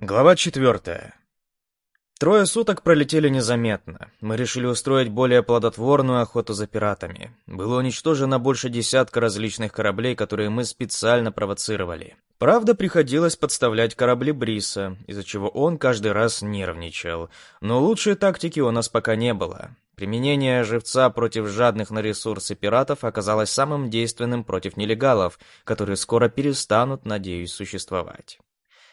Глава четвертая. Трое суток пролетели незаметно. Мы решили устроить более плодотворную охоту за пиратами. Было уничтожено больше десятка различных кораблей, которые мы специально провоцировали. Правда, приходилось подставлять корабли Бриса, из-за чего он каждый раз нервничал. Но лучшей тактики у нас пока не было. Применение живца против жадных на ресурсы пиратов оказалось самым действенным против нелегалов, которые скоро перестанут, надеюсь, существовать.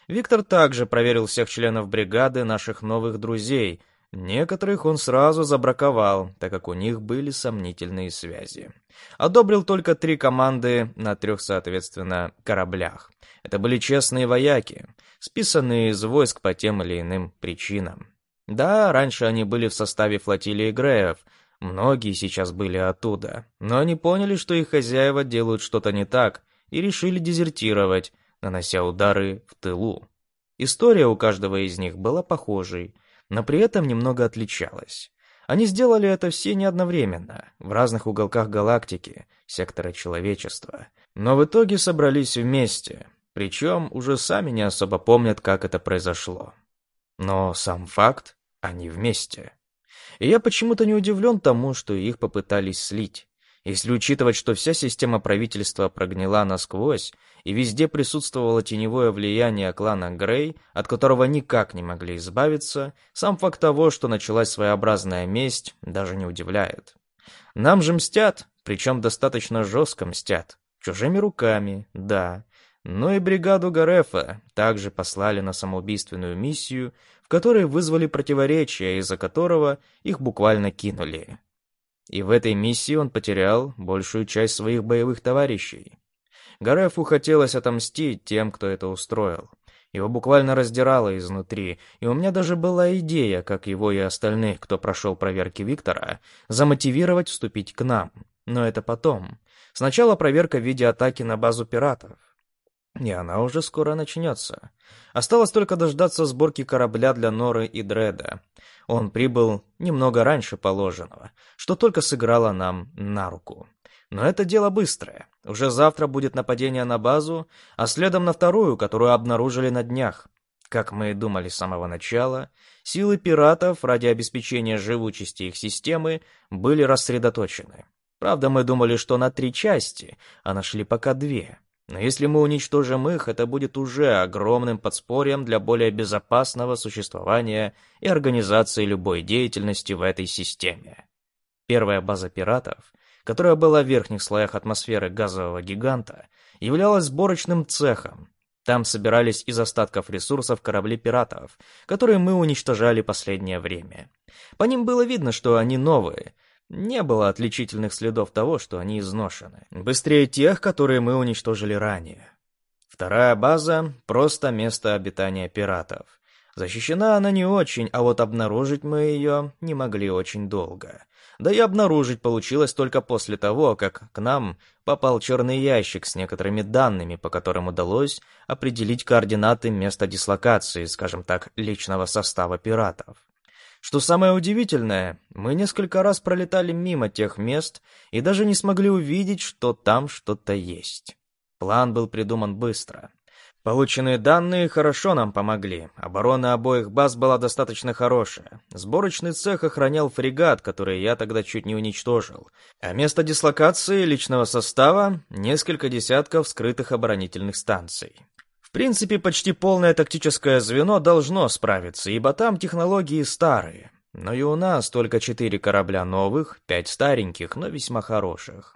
Виктор также проверил всех членов бригады наших новых друзей. Некоторых он сразу забраковал, так как у них были сомнительные связи. Одобрил только три команды на трех, соответственно, кораблях. Это были честные вояки, списанные из войск по тем или иным причинам. Да, раньше они были в составе флотилии Греев, многие сейчас были оттуда, но они поняли, что их хозяева делают что-то не так, и решили дезертировать, нанося удары в тылу. История у каждого из них была похожей, но при этом немного отличалась. Они сделали это все не одновременно, в разных уголках галактики, сектора человечества, но в итоге собрались вместе, причем уже сами не особо помнят, как это произошло. Но сам факт, они вместе. И я почему-то не удивлен тому, что их попытались слить. Если учитывать, что вся система правительства прогнила насквозь, и везде присутствовало теневое влияние клана Грей, от которого никак не могли избавиться, сам факт того, что началась своеобразная месть, даже не удивляет. Нам же мстят, причем достаточно жестко мстят. Чужими руками, да. Но и бригаду Гарефа также послали на самоубийственную миссию, в которой вызвали противоречия, из-за которого их буквально кинули. И в этой миссии он потерял большую часть своих боевых товарищей. Гарефу хотелось отомстить тем, кто это устроил. Его буквально раздирало изнутри, и у меня даже была идея, как его и остальных, кто прошел проверки Виктора, замотивировать вступить к нам. Но это потом. Сначала проверка в виде атаки на базу пиратов. И она уже скоро начнется. Осталось только дождаться сборки корабля для Норы и Дреда. Он прибыл немного раньше положенного, что только сыграло нам на руку. Но это дело быстрое. Уже завтра будет нападение на базу, а следом на вторую, которую обнаружили на днях. Как мы и думали с самого начала, силы пиратов ради обеспечения живучести их системы были рассредоточены. Правда, мы думали, что на три части, а нашли пока две. Но если мы уничтожим их, это будет уже огромным подспорьем для более безопасного существования и организации любой деятельности в этой системе. Первая база пиратов, которая была в верхних слоях атмосферы газового гиганта, являлась сборочным цехом. Там собирались из остатков ресурсов корабли пиратов, которые мы уничтожали последнее время. По ним было видно, что они новые — не было отличительных следов того, что они изношены. Быстрее тех, которые мы уничтожили ранее. Вторая база — просто место обитания пиратов. Защищена она не очень, а вот обнаружить мы ее не могли очень долго. Да и обнаружить получилось только после того, как к нам попал черный ящик с некоторыми данными, по которым удалось определить координаты места дислокации, скажем так, личного состава пиратов. Что самое удивительное, мы несколько раз пролетали мимо тех мест и даже не смогли увидеть, что там что-то есть. План был придуман быстро. Полученные данные хорошо нам помогли. Оборона обоих баз была достаточно хорошая. Сборочный цех охранял фрегат, который я тогда чуть не уничтожил. А место дислокации личного состава — несколько десятков скрытых оборонительных станций принципе, почти полное тактическое звено должно справиться, ибо там технологии старые. Но и у нас только четыре корабля новых, пять стареньких, но весьма хороших.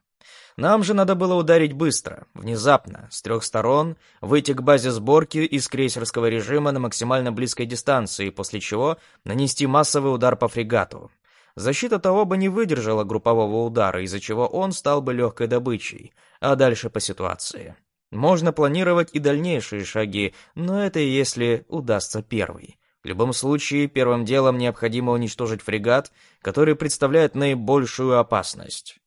Нам же надо было ударить быстро, внезапно, с трех сторон, выйти к базе сборки из крейсерского режима на максимально близкой дистанции, после чего нанести массовый удар по фрегату. Защита того бы не выдержала группового удара, из-за чего он стал бы легкой добычей, а дальше по ситуации. Можно планировать и дальнейшие шаги, но это если удастся первый. В любом случае, первым делом необходимо уничтожить фрегат, который представляет наибольшую опасность.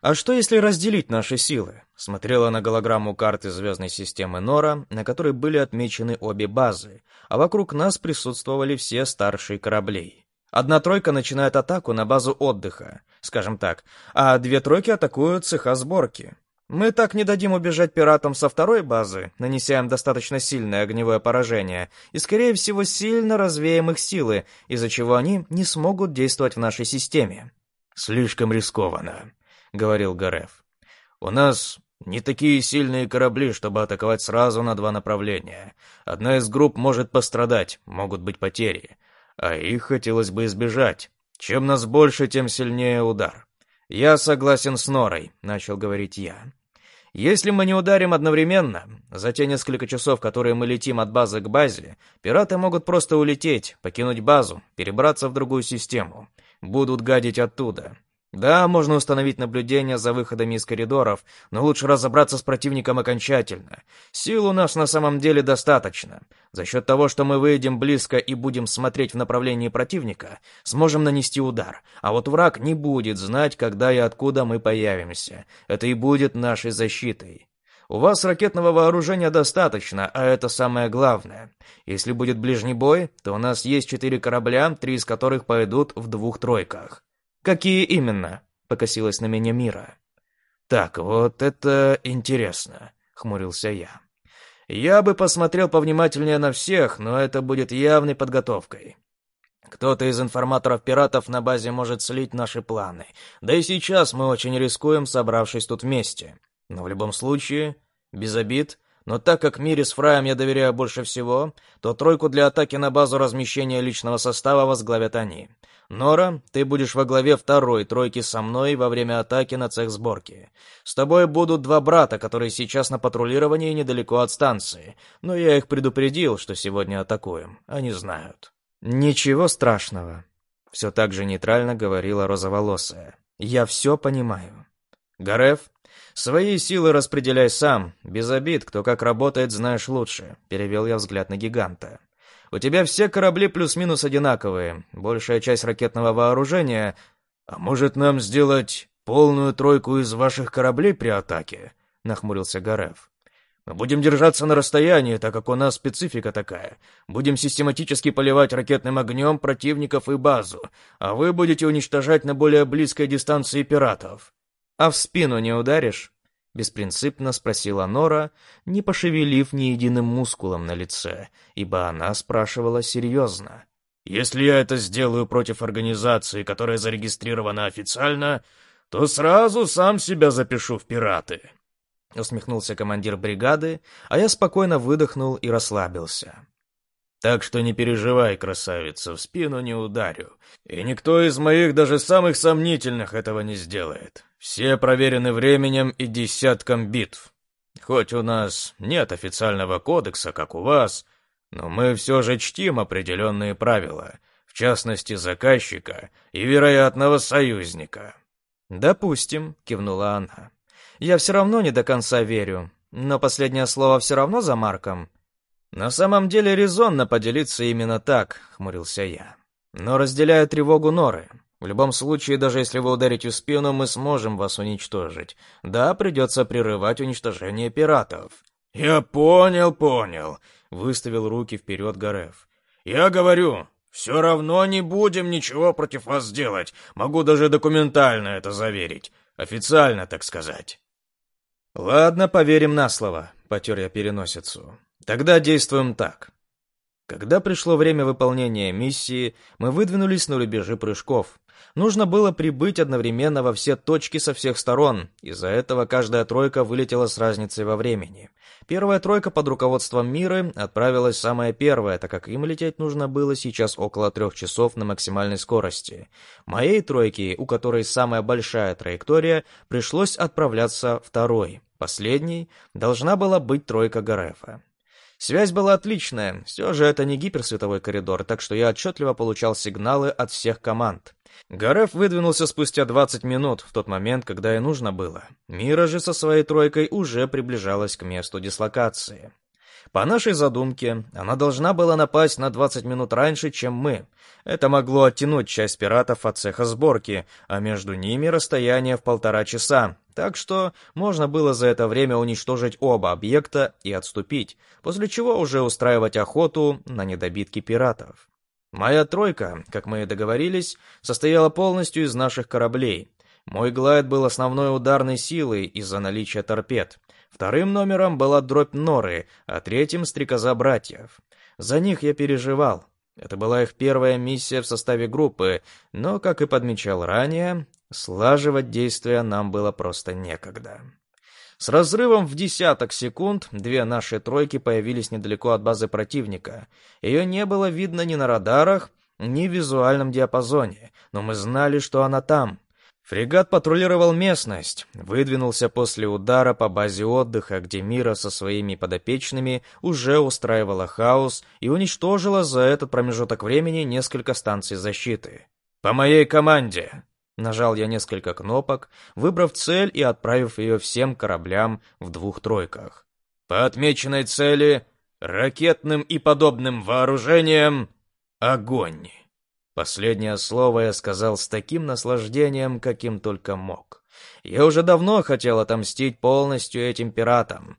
А что если разделить наши силы? Смотрела на голограмму карты звездной системы Нора, на которой были отмечены обе базы, а вокруг нас присутствовали все старшие кораблей. Одна тройка начинает атаку на базу отдыха, скажем так, а две тройки атакуют цеха сборки. Мы так не дадим убежать пиратам со второй базы, нанеся им достаточно сильное огневое поражение, и, скорее всего, сильно развеем их силы, из-за чего они не смогут действовать в нашей системе». «Слишком рискованно», — говорил Гареф. «У нас не такие сильные корабли, чтобы атаковать сразу на два направления. Одна из групп может пострадать, могут быть потери, а их хотелось бы избежать. Чем нас больше, тем сильнее удар. «Я согласен с Норой», — начал говорить я. «Если мы не ударим одновременно, за те несколько часов, которые мы летим от базы к базе, пираты могут просто улететь, покинуть базу, перебраться в другую систему. Будут гадить оттуда. Да, можно установить наблюдение за выходами из коридоров, но лучше разобраться с противником окончательно. Сил у нас на самом деле достаточно. За счет того, что мы выйдем близко и будем смотреть в направлении противника, сможем нанести удар. А вот враг не будет знать, когда и откуда мы появимся. Это и будет нашей защитой. У вас ракетного вооружения достаточно, а это самое главное. Если будет ближний бой, то у нас есть четыре корабля, три из которых пойдут в двух тройках. «Какие именно?» — покосилась на меня Мира. «Так, вот это интересно», — хмурился я. «Я бы посмотрел повнимательнее на всех, но это будет явной подготовкой. Кто-то из информаторов пиратов на базе может слить наши планы. Да и сейчас мы очень рискуем, собравшись тут вместе. Но в любом случае, без обид, но так как Мире с Фраем я доверяю больше всего, то тройку для атаки на базу размещения личного состава возглавят они. Нора, ты будешь во главе второй тройки со мной во время атаки на цех сборки. С тобой будут два брата, которые сейчас на патрулировании недалеко от станции. Но я их предупредил, что сегодня атакуем. Они знают. Ничего страшного. Все так же нейтрально говорила розоволосая. Я все понимаю. Гареф, свои силы распределяй сам. Без обид, кто как работает, знаешь лучше. Перевел я взгляд на гиганта. У тебя все корабли плюс-минус одинаковые, большая часть ракетного вооружения. А может нам сделать полную тройку из ваших кораблей при атаке?» — нахмурился Гарев. «Мы будем держаться на расстоянии, так как у нас специфика такая. Будем систематически поливать ракетным огнем противников и базу, а вы будете уничтожать на более близкой дистанции пиратов». «А в спину не ударишь?» — беспринципно спросила Нора, не пошевелив ни единым мускулом на лице, ибо она спрашивала серьезно. «Если я это сделаю против организации, которая зарегистрирована официально, то сразу сам себя запишу в пираты», — усмехнулся командир бригады, а я спокойно выдохнул и расслабился. «Так что не переживай, красавица, в спину не ударю, и никто из моих даже самых сомнительных этого не сделает. Все проверены временем и десятком битв. Хоть у нас нет официального кодекса, как у вас, но мы все же чтим определенные правила, в частности заказчика и вероятного союзника». «Допустим», — кивнула она. «Я все равно не до конца верю, но последнее слово все равно за Марком». «На самом деле резонно поделиться именно так», — хмурился я. «Но разделяю тревогу Норы. В любом случае, даже если вы ударите в спину, мы сможем вас уничтожить. Да, придется прерывать уничтожение пиратов». «Я понял, понял», — выставил руки вперед Гареф. «Я говорю, все равно не будем ничего против вас сделать. Могу даже документально это заверить. Официально, так сказать». «Ладно, поверим на слово», — потер я переносицу. «Тогда действуем так. Когда пришло время выполнения миссии, мы выдвинулись на рубежи прыжков. Нужно было прибыть одновременно во все точки со всех сторон, из-за этого каждая тройка вылетела с разницей во времени. Первая тройка под руководством Миры отправилась самая первая, так как им лететь нужно было сейчас около трех часов на максимальной скорости. Моей тройке, у которой самая большая траектория, пришлось отправляться второй. Последней должна была быть тройка Гарефа. Связь была отличная, все же это не гиперсветовой коридор, так что я отчетливо получал сигналы от всех команд. Гареф выдвинулся спустя 20 минут, в тот момент, когда и нужно было. Мира же со своей тройкой уже приближалась к месту дислокации. По нашей задумке, она должна была напасть на 20 минут раньше, чем мы. Это могло оттянуть часть пиратов от цеха сборки, а между ними расстояние в полтора часа. Так что можно было за это время уничтожить оба объекта и отступить, после чего уже устраивать охоту на недобитки пиратов. Моя тройка, как мы и договорились, состояла полностью из наших кораблей. Мой глайд был основной ударной силой из-за наличия торпед. Вторым номером была дробь Норы, а третьим — стрекоза братьев. За них я переживал. Это была их первая миссия в составе группы, но, как и подмечал ранее, слаживать действия нам было просто некогда. С разрывом в десяток секунд две наши тройки появились недалеко от базы противника. Ее не было видно ни на радарах, ни в визуальном диапазоне, но мы знали, что она там. Фрегат патрулировал местность, выдвинулся после удара по базе отдыха, где Мира со своими подопечными уже устраивала хаос и уничтожила за этот промежуток времени несколько станций защиты. «По моей команде!» Нажал я несколько кнопок, выбрав цель и отправив ее всем кораблям в двух тройках. По отмеченной цели, ракетным и подобным вооружением, огонь. Последнее слово я сказал с таким наслаждением, каким только мог. Я уже давно хотел отомстить полностью этим пиратам.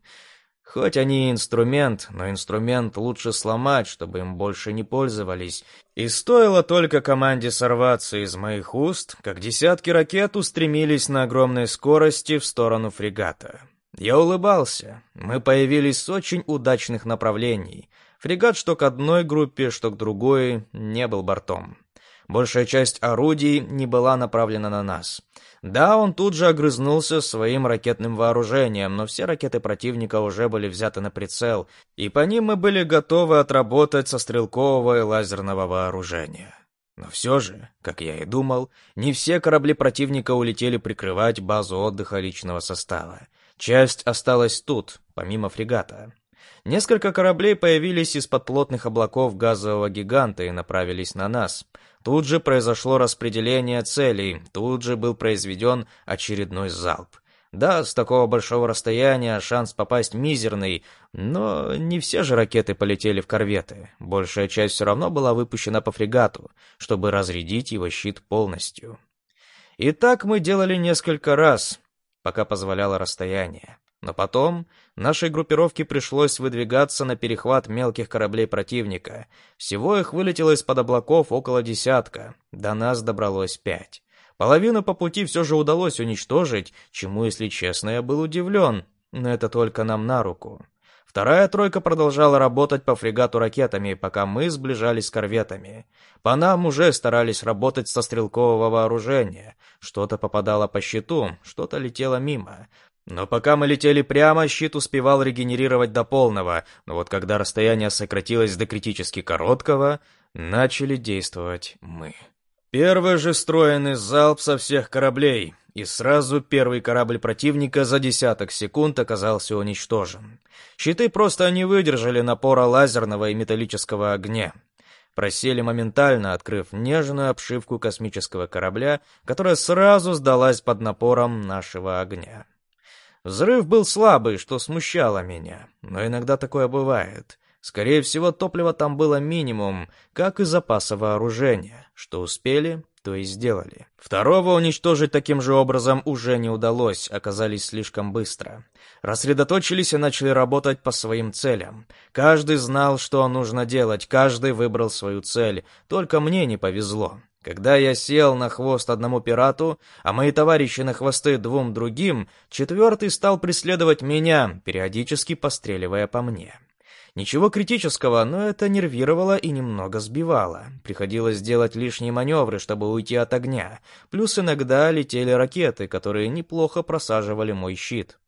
Хоть они и инструмент, но инструмент лучше сломать, чтобы им больше не пользовались. И стоило только команде сорваться из моих уст, как десятки ракет устремились на огромной скорости в сторону фрегата. Я улыбался. Мы появились с очень удачных направлений. Фрегат что к одной группе, что к другой не был бортом. Большая часть орудий не была направлена на нас. Да, он тут же огрызнулся своим ракетным вооружением, но все ракеты противника уже были взяты на прицел, и по ним мы были готовы отработать со стрелкового и лазерного вооружения. Но все же, как я и думал, не все корабли противника улетели прикрывать базу отдыха личного состава. Часть осталась тут, помимо фрегата. Несколько кораблей появились из-под плотных облаков газового гиганта и направились на нас. Тут же произошло распределение целей, тут же был произведен очередной залп. Да, с такого большого расстояния шанс попасть мизерный, но не все же ракеты полетели в корветы. Большая часть все равно была выпущена по фрегату, чтобы разрядить его щит полностью. И так мы делали несколько раз, пока позволяло расстояние. Но потом нашей группировке пришлось выдвигаться на перехват мелких кораблей противника. Всего их вылетело из-под облаков около десятка. До нас добралось пять. Половину по пути все же удалось уничтожить, чему, если честно, я был удивлен. Но это только нам на руку. Вторая тройка продолжала работать по фрегату ракетами, пока мы сближались с корветами. По нам уже старались работать со стрелкового вооружения. Что-то попадало по щиту, что-то летело мимо. Но пока мы летели прямо, щит успевал регенерировать до полного, но вот когда расстояние сократилось до критически короткого, начали действовать мы. Первый же стройный залп со всех кораблей, и сразу первый корабль противника за десяток секунд оказался уничтожен. Щиты просто не выдержали напора лазерного и металлического огня. Просели моментально, открыв нежную обшивку космического корабля, которая сразу сдалась под напором нашего огня. Взрыв был слабый, что смущало меня, но иногда такое бывает. Скорее всего, топлива там было минимум, как и запаса вооружения. Что успели, то и сделали. Второго уничтожить таким же образом уже не удалось, оказались слишком быстро. Рассредоточились и начали работать по своим целям. Каждый знал, что нужно делать, каждый выбрал свою цель, только мне не повезло. Когда я сел на хвост одному пирату, а мои товарищи на хвосты двум другим, четвертый стал преследовать меня, периодически постреливая по мне. Ничего критического, но это нервировало и немного сбивало. Приходилось делать лишние маневры, чтобы уйти от огня. Плюс иногда летели ракеты, которые неплохо просаживали мой щит.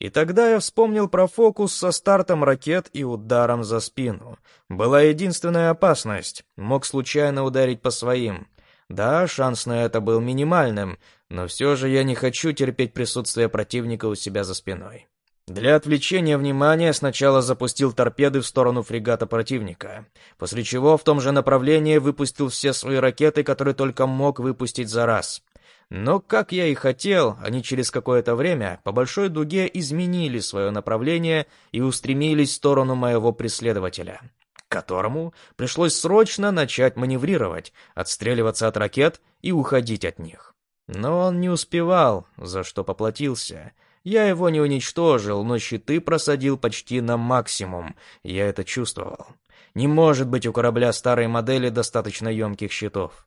И тогда я вспомнил про фокус со стартом ракет и ударом за спину. Была единственная опасность. Мог случайно ударить по своим. Да, шанс на это был минимальным, но все же я не хочу терпеть присутствие противника у себя за спиной. Для отвлечения внимания сначала запустил торпеды в сторону фрегата противника, после чего в том же направлении выпустил все свои ракеты, которые только мог выпустить за раз. Но, как я и хотел, они через какое-то время по большой дуге изменили свое направление и устремились в сторону моего преследователя которому пришлось срочно начать маневрировать, отстреливаться от ракет и уходить от них. Но он не успевал, за что поплатился. Я его не уничтожил, но щиты просадил почти на максимум, я это чувствовал. Не может быть у корабля старой модели достаточно емких щитов.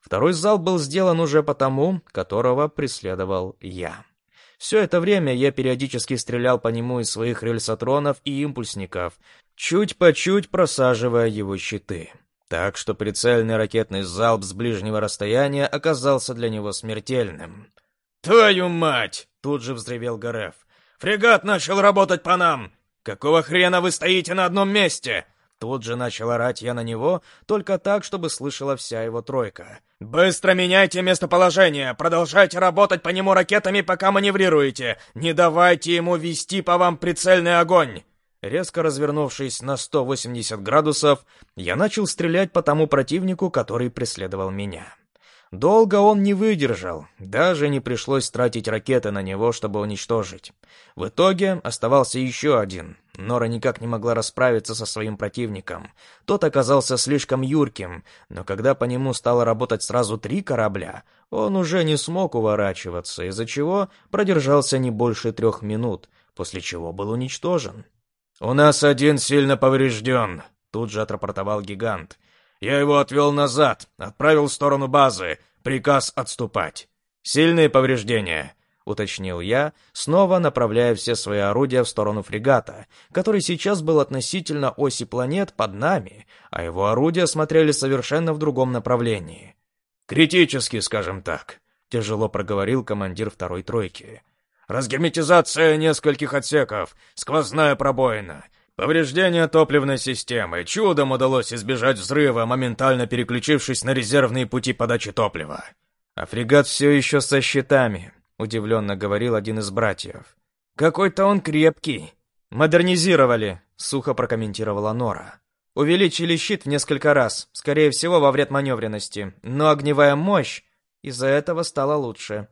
Второй залп был сделан уже по тому, которого преследовал я. Все это время я периодически стрелял по нему из своих рельсотронов и импульсников, чуть по чуть просаживая его щиты. Так что прицельный ракетный залп с ближнего расстояния оказался для него смертельным. «Твою мать!» — тут же взревел Гареф. «Фрегат начал работать по нам! Какого хрена вы стоите на одном месте?» Тут же начал орать я на него, только так, чтобы слышала вся его тройка. «Быстро меняйте местоположение! Продолжайте работать по нему ракетами, пока маневрируете! Не давайте ему вести по вам прицельный огонь!» Резко развернувшись на 180 градусов, я начал стрелять по тому противнику, который преследовал меня. Долго он не выдержал, даже не пришлось тратить ракеты на него, чтобы уничтожить. В итоге оставался еще один. Нора никак не могла расправиться со своим противником. Тот оказался слишком юрким, но когда по нему стало работать сразу три корабля, он уже не смог уворачиваться, из-за чего продержался не больше трех минут, после чего был уничтожен. «У нас один сильно поврежден», — тут же отрапортовал гигант. Я его отвел назад, отправил в сторону базы. Приказ отступать. Сильные повреждения, уточнил я, снова направляя все свои орудия в сторону фрегата, который сейчас был относительно оси планет под нами, а его орудия смотрели совершенно в другом направлении. Критически, скажем так, тяжело проговорил командир второй тройки. Разгерметизация нескольких отсеков, сквозная пробоина, Повреждение топливной системы. Чудом удалось избежать взрыва, моментально переключившись на резервные пути подачи топлива. А фрегат все еще со щитами, удивленно говорил один из братьев. Какой-то он крепкий. Модернизировали, сухо прокомментировала Нора. Увеличили щит в несколько раз, скорее всего, во вред маневренности, но огневая мощь из-за этого стала лучше.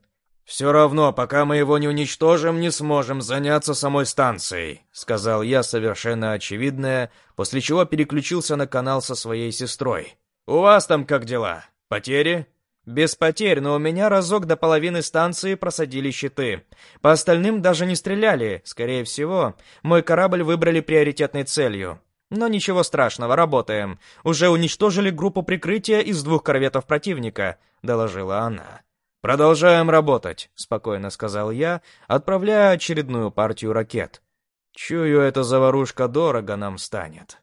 «Все равно, пока мы его не уничтожим, не сможем заняться самой станцией», — сказал я совершенно очевидное, после чего переключился на канал со своей сестрой. «У вас там как дела? Потери?» «Без потерь, но у меня разок до половины станции просадили щиты. По остальным даже не стреляли. Скорее всего, мой корабль выбрали приоритетной целью. Но ничего страшного, работаем. Уже уничтожили группу прикрытия из двух корветов противника», — доложила она. «Продолжаем работать», — спокойно сказал я, отправляя очередную партию ракет. «Чую, эта заварушка дорого нам станет».